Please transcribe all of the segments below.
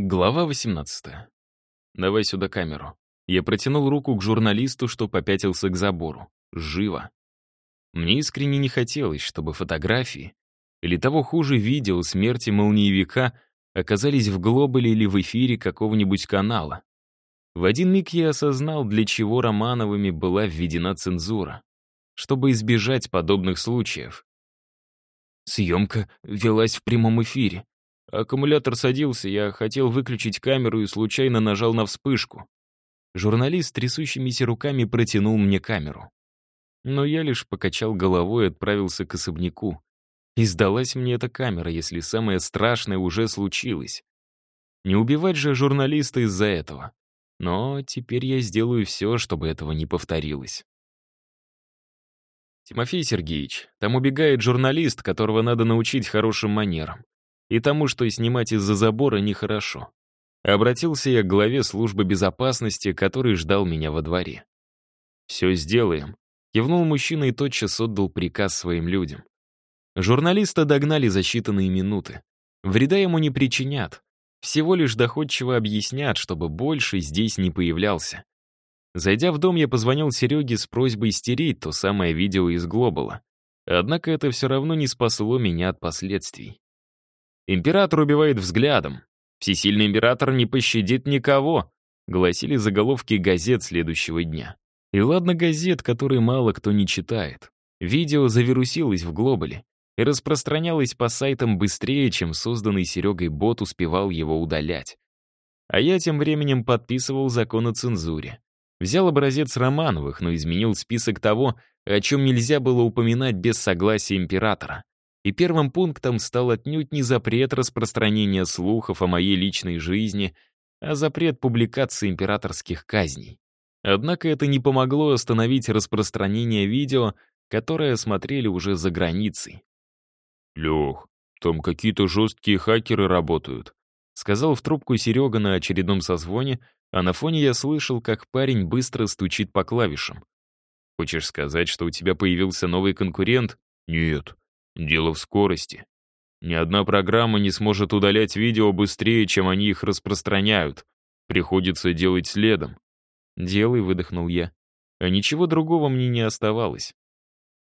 Глава 18. «Давай сюда камеру». Я протянул руку к журналисту, что попятился к забору. Живо. Мне искренне не хотелось, чтобы фотографии, или того хуже видео смерти молниевика оказались в глобале или в эфире какого-нибудь канала. В один миг я осознал, для чего Романовыми была введена цензура. Чтобы избежать подобных случаев. Съемка велась в прямом эфире. Аккумулятор садился, я хотел выключить камеру и случайно нажал на вспышку. Журналист трясущимися руками протянул мне камеру. Но я лишь покачал головой и отправился к особняку. И сдалась мне эта камера, если самое страшное уже случилось. Не убивать же журналиста из-за этого. Но теперь я сделаю все, чтобы этого не повторилось. Тимофей Сергеевич, там убегает журналист, которого надо научить хорошим манерам и тому, что снимать из-за забора нехорошо. Обратился я к главе службы безопасности, который ждал меня во дворе. «Все сделаем», — кивнул мужчина и тотчас отдал приказ своим людям. Журналиста догнали за считанные минуты. Вреда ему не причинят, всего лишь доходчиво объяснят, чтобы больше здесь не появлялся. Зайдя в дом, я позвонил Сереге с просьбой стереть то самое видео из Глобала. Однако это все равно не спасло меня от последствий. Император убивает взглядом. Всесильный император не пощадит никого, гласили заголовки газет следующего дня. И ладно газет, которые мало кто не читает. Видео завирусилось в Глобале и распространялось по сайтам быстрее, чем созданный Серегой бот успевал его удалять. А я тем временем подписывал закон о цензуре. Взял образец Романовых, но изменил список того, о чем нельзя было упоминать без согласия императора и первым пунктом стал отнюдь не запрет распространения слухов о моей личной жизни, а запрет публикации императорских казней. Однако это не помогло остановить распространение видео, которое смотрели уже за границей. «Лех, там какие-то жесткие хакеры работают», сказал в трубку Серега на очередном созвоне, а на фоне я слышал, как парень быстро стучит по клавишам. «Хочешь сказать, что у тебя появился новый конкурент?» «Нет, Дело в скорости. Ни одна программа не сможет удалять видео быстрее, чем они их распространяют. Приходится делать следом. «Делай», — выдохнул я. А ничего другого мне не оставалось.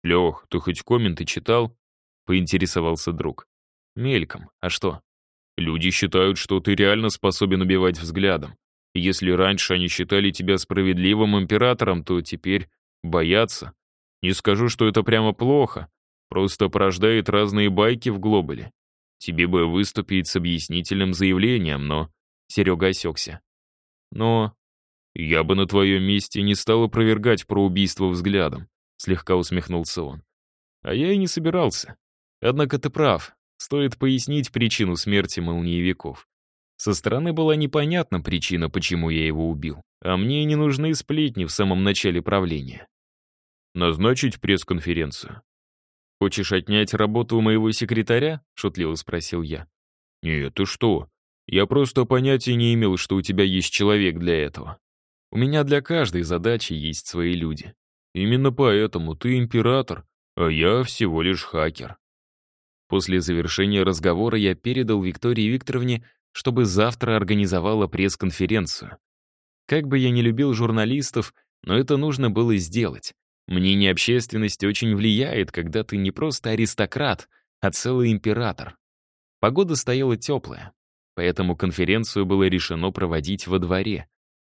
«Лех, ты хоть комменты читал?» — поинтересовался друг. «Мельком. А что?» «Люди считают, что ты реально способен убивать взглядом. Если раньше они считали тебя справедливым императором, то теперь боятся. Не скажу, что это прямо плохо, Просто порождает разные байки в глобале. Тебе бы выступить с объяснительным заявлением, но...» Серега осекся. «Но...» «Я бы на твоем месте не стал опровергать про убийство взглядом», слегка усмехнулся он. «А я и не собирался. Однако ты прав. Стоит пояснить причину смерти молниевиков. Со стороны была непонятна причина, почему я его убил. А мне не нужны сплетни в самом начале правления. Назначить пресс-конференцию. «Хочешь отнять работу у моего секретаря?» — шутливо спросил я. «Нет, ты что? Я просто понятия не имел, что у тебя есть человек для этого. У меня для каждой задачи есть свои люди. Именно поэтому ты император, а я всего лишь хакер». После завершения разговора я передал Виктории Викторовне, чтобы завтра организовала пресс-конференцию. Как бы я ни любил журналистов, но это нужно было сделать. Мнение общественности очень влияет, когда ты не просто аристократ, а целый император. Погода стояла теплая, поэтому конференцию было решено проводить во дворе.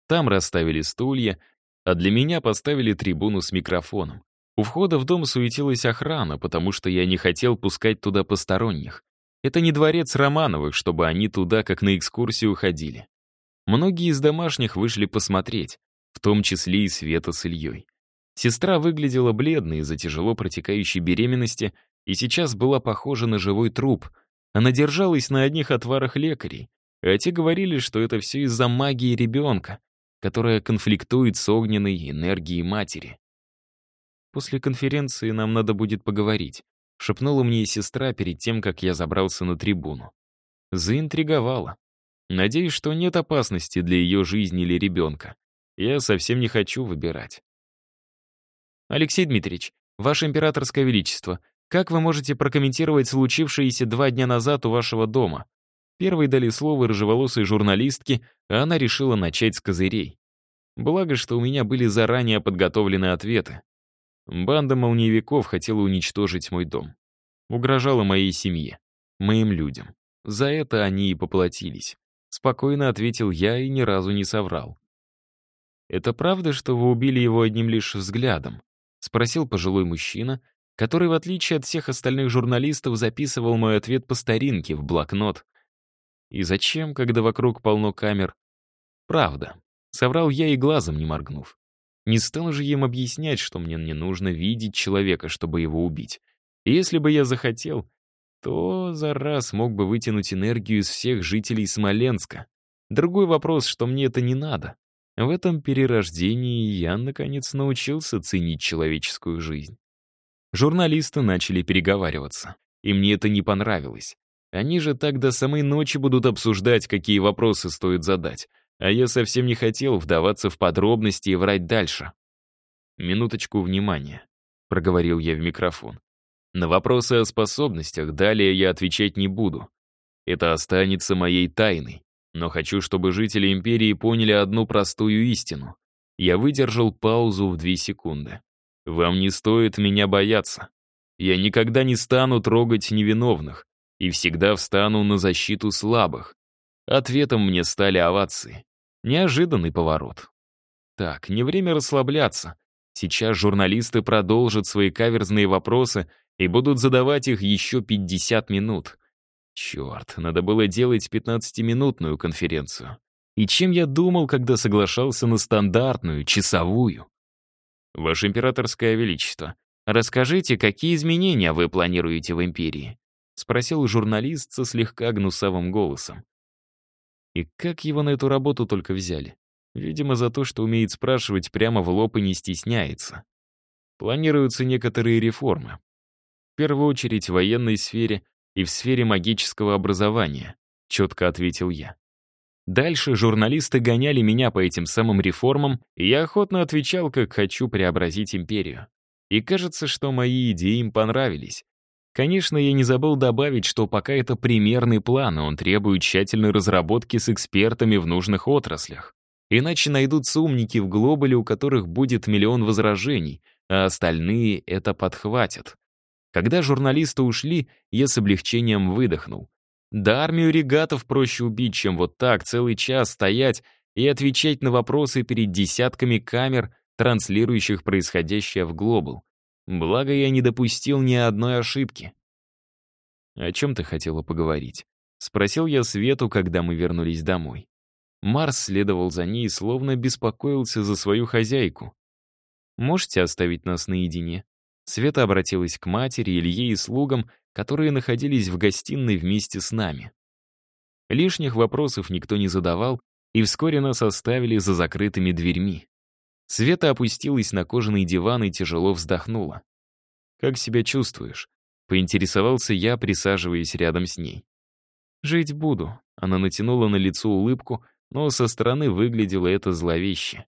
Там расставили стулья, а для меня поставили трибуну с микрофоном. У входа в дом суетилась охрана, потому что я не хотел пускать туда посторонних. Это не дворец Романовых, чтобы они туда как на экскурсию ходили. Многие из домашних вышли посмотреть, в том числе и Света с Ильей. Сестра выглядела бледной из-за тяжело протекающей беременности и сейчас была похожа на живой труп. Она держалась на одних отварах лекарей, а те говорили, что это все из-за магии ребенка, которая конфликтует с огненной энергией матери. «После конференции нам надо будет поговорить», — шепнула мне сестра перед тем, как я забрался на трибуну. Заинтриговала. Надеюсь, что нет опасности для ее жизни или ребенка. Я совсем не хочу выбирать. Алексей Дмитриевич, Ваше Императорское Величество, как вы можете прокомментировать случившееся два дня назад у вашего дома? Первой дали слово рыжеволосой журналистке, а она решила начать с козырей. Благо, что у меня были заранее подготовлены ответы. Банда молниевиков хотела уничтожить мой дом. Угрожала моей семье, моим людям. За это они и поплатились. Спокойно ответил я и ни разу не соврал. «Это правда, что вы убили его одним лишь взглядом?» — спросил пожилой мужчина, который, в отличие от всех остальных журналистов, записывал мой ответ по старинке в блокнот. И зачем, когда вокруг полно камер? Правда. Соврал я и глазом не моргнув. Не стал же им объяснять, что мне не нужно видеть человека, чтобы его убить. И если бы я захотел, то за раз мог бы вытянуть энергию из всех жителей Смоленска. Другой вопрос, что мне это не надо. В этом перерождении я, наконец, научился ценить человеческую жизнь. Журналисты начали переговариваться, и мне это не понравилось. Они же так до самой ночи будут обсуждать, какие вопросы стоит задать, а я совсем не хотел вдаваться в подробности и врать дальше. «Минуточку внимания», — проговорил я в микрофон. На вопросы о способностях далее я отвечать не буду. Это останется моей тайной. Но хочу, чтобы жители Империи поняли одну простую истину. Я выдержал паузу в две секунды. Вам не стоит меня бояться. Я никогда не стану трогать невиновных и всегда встану на защиту слабых. Ответом мне стали овации. Неожиданный поворот. Так, не время расслабляться. Сейчас журналисты продолжат свои каверзные вопросы и будут задавать их еще 50 минут. Черт, надо было делать 15-минутную конференцию. И чем я думал, когда соглашался на стандартную, часовую? Ваше императорское величество, расскажите, какие изменения вы планируете в империи? Спросил журналист со слегка гнусавым голосом. И как его на эту работу только взяли? Видимо, за то, что умеет спрашивать прямо в лоб и не стесняется. Планируются некоторые реформы. В первую очередь в военной сфере и в сфере магического образования, четко ответил я. Дальше журналисты гоняли меня по этим самым реформам, и я охотно отвечал, как хочу преобразить империю. И кажется, что мои идеи им понравились. Конечно, я не забыл добавить, что пока это примерный план, он требует тщательной разработки с экспертами в нужных отраслях. Иначе найдутся умники в глобале, у которых будет миллион возражений, а остальные это подхватят. Когда журналисты ушли, я с облегчением выдохнул. Да, армию регатов проще убить, чем вот так целый час стоять и отвечать на вопросы перед десятками камер, транслирующих происходящее в глобал. Благо, я не допустил ни одной ошибки. «О чем ты хотела поговорить?» — спросил я Свету, когда мы вернулись домой. Марс следовал за ней, словно беспокоился за свою хозяйку. «Можете оставить нас наедине?» Света обратилась к матери, Илье и слугам, которые находились в гостиной вместе с нами. Лишних вопросов никто не задавал, и вскоре нас оставили за закрытыми дверьми. Света опустилась на кожаный диван и тяжело вздохнула. «Как себя чувствуешь?» — поинтересовался я, присаживаясь рядом с ней. «Жить буду», — она натянула на лицо улыбку, но со стороны выглядело это зловеще.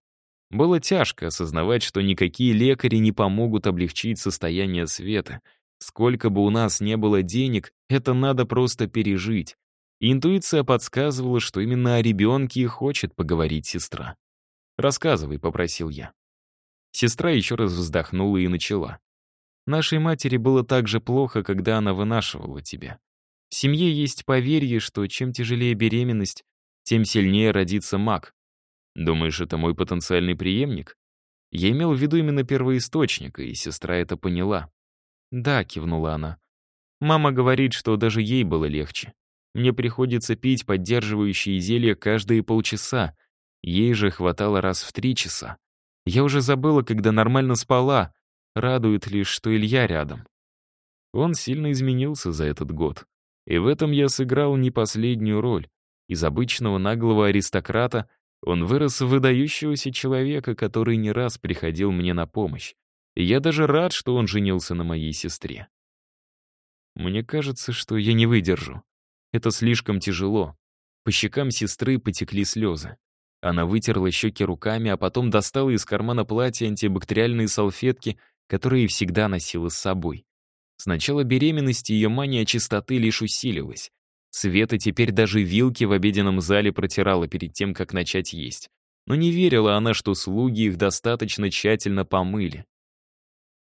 Было тяжко осознавать, что никакие лекари не помогут облегчить состояние Света. Сколько бы у нас не было денег, это надо просто пережить. Интуиция подсказывала, что именно о ребенке и хочет поговорить сестра. «Рассказывай», — попросил я. Сестра еще раз вздохнула и начала. «Нашей матери было так же плохо, когда она вынашивала тебя. В семье есть поверье, что чем тяжелее беременность, тем сильнее родится маг. Думаешь, это мой потенциальный преемник? Я имел в виду именно первоисточника, и сестра это поняла. «Да», — кивнула она. «Мама говорит, что даже ей было легче. Мне приходится пить поддерживающие зелья каждые полчаса. Ей же хватало раз в три часа. Я уже забыла, когда нормально спала. Радует лишь, что Илья рядом. Он сильно изменился за этот год. И в этом я сыграл не последнюю роль. Из обычного наглого аристократа он вырос в выдающегося человека, который не раз приходил мне на помощь. И я даже рад, что он женился на моей сестре. Мне кажется, что я не выдержу. Это слишком тяжело. По щекам сестры потекли слезы. Она вытерла щеки руками, а потом достала из кармана платья антибактериальные салфетки, которые всегда носила с собой. С начала беременности ее мания чистоты лишь усилилась. Света теперь даже вилки в обеденном зале протирала перед тем, как начать есть. Но не верила она, что слуги их достаточно тщательно помыли.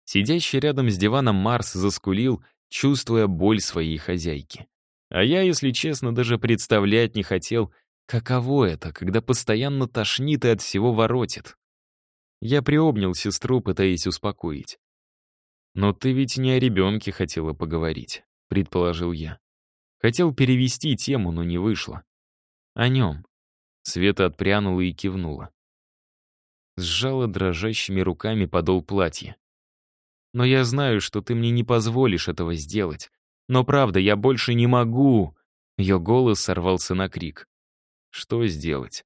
Сидящий рядом с диваном Марс заскулил, чувствуя боль своей хозяйки. А я, если честно, даже представлять не хотел, каково это, когда постоянно тошнит и от всего воротит. Я приобнял сестру, пытаясь успокоить. «Но ты ведь не о ребенке хотела поговорить», — предположил я. Хотел перевести тему, но не вышло. О нем. Света отпрянула и кивнула. Сжала дрожащими руками подол платья. «Но я знаю, что ты мне не позволишь этого сделать. Но правда, я больше не могу!» Ее голос сорвался на крик. «Что сделать?»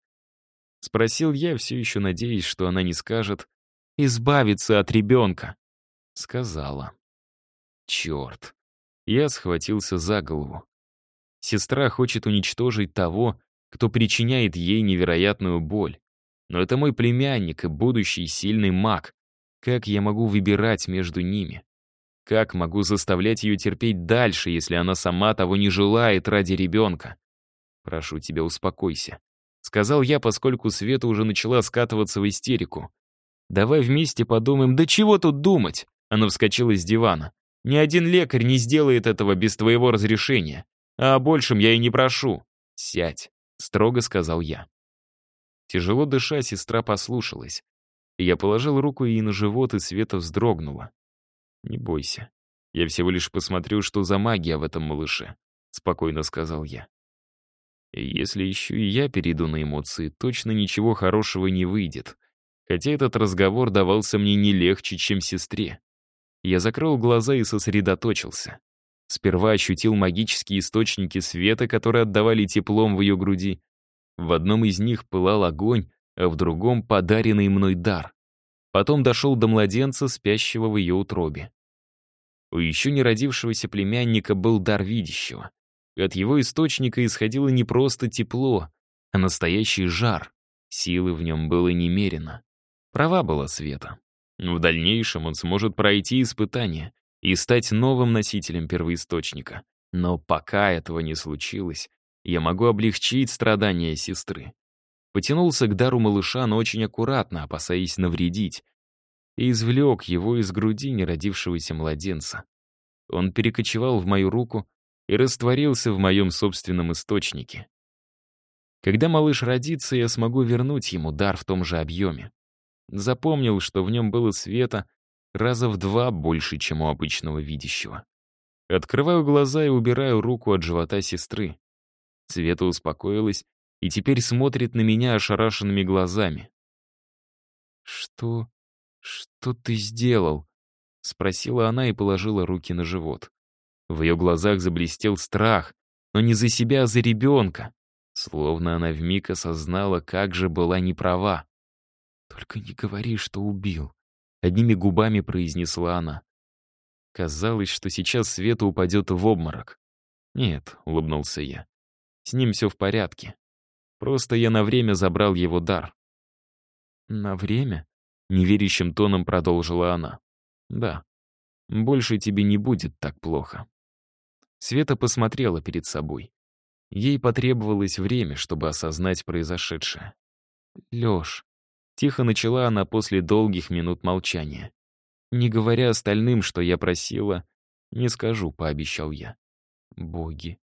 Спросил я, все еще надеясь, что она не скажет «избавиться от ребенка». Сказала. Черт. Я схватился за голову. Сестра хочет уничтожить того, кто причиняет ей невероятную боль. Но это мой племянник и будущий сильный маг. Как я могу выбирать между ними? Как могу заставлять ее терпеть дальше, если она сама того не желает ради ребенка? Прошу тебя, успокойся. Сказал я, поскольку Света уже начала скатываться в истерику. Давай вместе подумаем, да чего тут думать? Она вскочила с дивана. Ни один лекарь не сделает этого без твоего разрешения. А о большем я и не прошу. Сядь, строго сказал я. Тяжело дыша, сестра послушалась. Я положил руку ей на живот, и Света вздрогнула. «Не бойся. Я всего лишь посмотрю, что за магия в этом малыше», — спокойно сказал я. Если еще и я перейду на эмоции, точно ничего хорошего не выйдет. Хотя этот разговор давался мне не легче, чем сестре. Я закрыл глаза и сосредоточился. Сперва ощутил магические источники света, которые отдавали теплом в ее груди. В одном из них пылал огонь, а в другом — подаренный мной дар. Потом дошел до младенца, спящего в ее утробе. У еще не родившегося племянника был дар видящего. От его источника исходило не просто тепло, а настоящий жар. Силы в нем было немерено. Права была Света. В дальнейшем он сможет пройти испытания, и стать новым носителем первоисточника. Но пока этого не случилось, я могу облегчить страдания сестры. Потянулся к дару малыша, но очень аккуратно, опасаясь навредить, и извлек его из груди неродившегося младенца. Он перекочевал в мою руку и растворился в моем собственном источнике. Когда малыш родится, я смогу вернуть ему дар в том же объеме. Запомнил, что в нем было света, раза в два больше, чем у обычного видящего. Открываю глаза и убираю руку от живота сестры. Света успокоилась и теперь смотрит на меня ошарашенными глазами. «Что? Что ты сделал?» — спросила она и положила руки на живот. В ее глазах заблестел страх, но не за себя, а за ребенка. Словно она вмиг осознала, как же была неправа. «Только не говори, что убил», Одними губами произнесла она. Казалось, что сейчас Света упадет в обморок. «Нет», — улыбнулся я. «С ним все в порядке. Просто я на время забрал его дар». «На время?» — неверящим тоном продолжила она. «Да. Больше тебе не будет так плохо». Света посмотрела перед собой. Ей потребовалось время, чтобы осознать произошедшее. «Лёш, Тихо начала она после долгих минут молчания. «Не говоря остальным, что я просила, не скажу», — пообещал я. «Боги,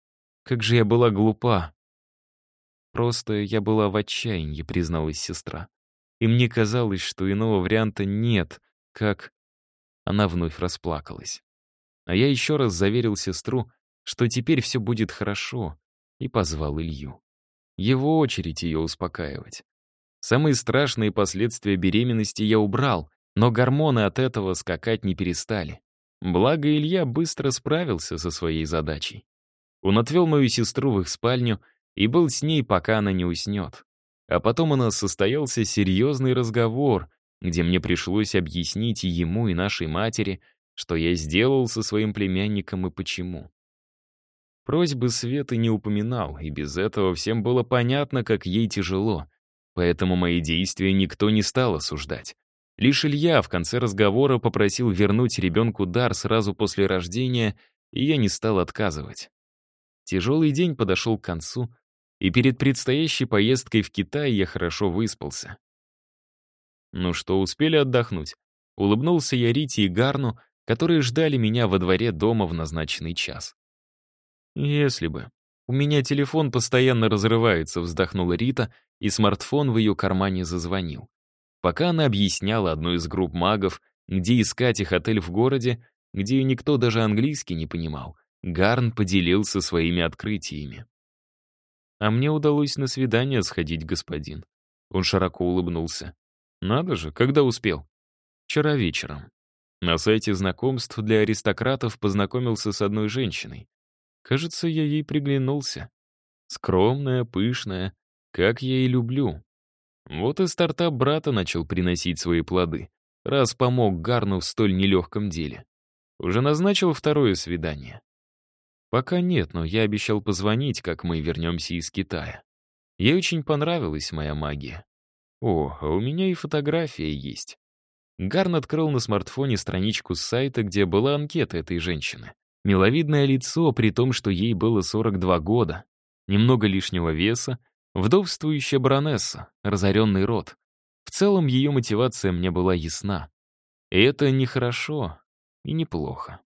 как же я была глупа!» «Просто я была в отчаянии», — призналась сестра. «И мне казалось, что иного варианта нет, как...» Она вновь расплакалась. А я еще раз заверил сестру, что теперь все будет хорошо, и позвал Илью. Его очередь ее успокаивать. Самые страшные последствия беременности я убрал, но гормоны от этого скакать не перестали. Благо Илья быстро справился со своей задачей. Он отвел мою сестру в их спальню и был с ней, пока она не уснет. А потом у нас состоялся серьезный разговор, где мне пришлось объяснить и ему, и нашей матери, что я сделал со своим племянником и почему. Просьбы Светы не упоминал, и без этого всем было понятно, как ей тяжело. Поэтому мои действия никто не стал осуждать. Лишь Илья в конце разговора попросил вернуть ребенку дар сразу после рождения, и я не стал отказывать. Тяжелый день подошел к концу, и перед предстоящей поездкой в Китай я хорошо выспался. «Ну что, успели отдохнуть?» Улыбнулся я Рите и Гарну, которые ждали меня во дворе дома в назначенный час. «Если бы. У меня телефон постоянно разрывается», — вздохнула Рита, и смартфон в ее кармане зазвонил. Пока она объясняла одну из групп магов, где искать их отель в городе, где никто даже английский не понимал, Гарн поделился своими открытиями. «А мне удалось на свидание сходить, господин». Он широко улыбнулся. «Надо же, когда успел?» «Вчера вечером. На сайте знакомств для аристократов познакомился с одной женщиной. Кажется, я ей приглянулся. Скромная, пышная, как я и люблю. Вот и стартап брата начал приносить свои плоды, раз помог Гарну в столь нелегком деле. Уже назначил второе свидание. Пока нет, но я обещал позвонить, как мы вернемся из Китая. Ей очень понравилась моя магия. О, а у меня и фотография есть. Гарн открыл на смартфоне страничку с сайта, где была анкета этой женщины. Миловидное лицо, при том, что ей было 42 года. Немного лишнего веса, вдовствующая баронесса, разоренный род. В целом ее мотивация мне была ясна. И это нехорошо и неплохо.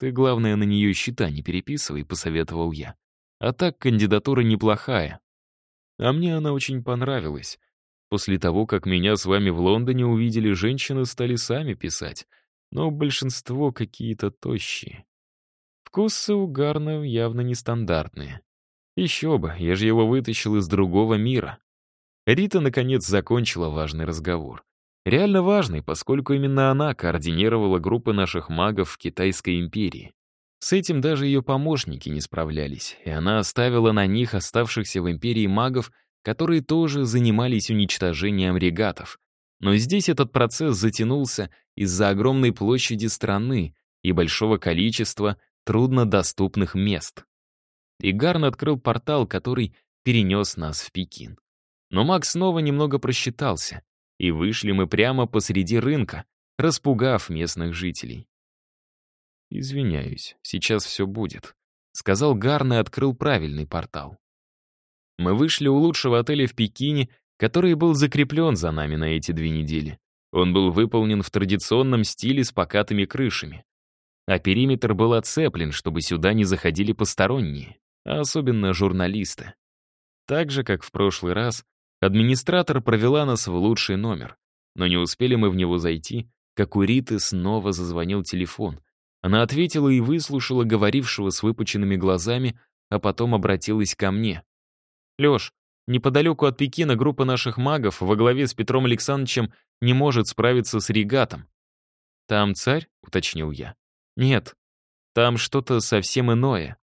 «Ты, главное, на нее счета не переписывай», — посоветовал я. «А так кандидатура неплохая. А мне она очень понравилась. После того, как меня с вами в Лондоне увидели, женщины стали сами писать, но большинство какие-то тощие. Вкусы у Гарна явно нестандартные. Еще бы, я же его вытащил из другого мира. Рита, наконец, закончила важный разговор. Реально важный, поскольку именно она координировала группы наших магов в Китайской империи. С этим даже ее помощники не справлялись, и она оставила на них оставшихся в империи магов которые тоже занимались уничтожением регатов. Но здесь этот процесс затянулся из-за огромной площади страны и большого количества труднодоступных мест. Игарн открыл портал, который перенес нас в Пекин. Но Макс снова немного просчитался, и вышли мы прямо посреди рынка, распугав местных жителей. «Извиняюсь, сейчас все будет», — сказал Гарн и открыл правильный портал. Мы вышли у лучшего отеля в Пекине, который был закреплен за нами на эти две недели. Он был выполнен в традиционном стиле с покатыми крышами. А периметр был оцеплен, чтобы сюда не заходили посторонние, а особенно журналисты. Так же, как в прошлый раз, администратор провела нас в лучший номер. Но не успели мы в него зайти, как у Риты снова зазвонил телефон. Она ответила и выслушала говорившего с выпученными глазами, а потом обратилась ко мне. Лёш, неподалеку от Пекина группа наших магов во главе с Петром Александровичем не может справиться с регатом. «Там царь?» — уточнил я. «Нет, там что-то совсем иное».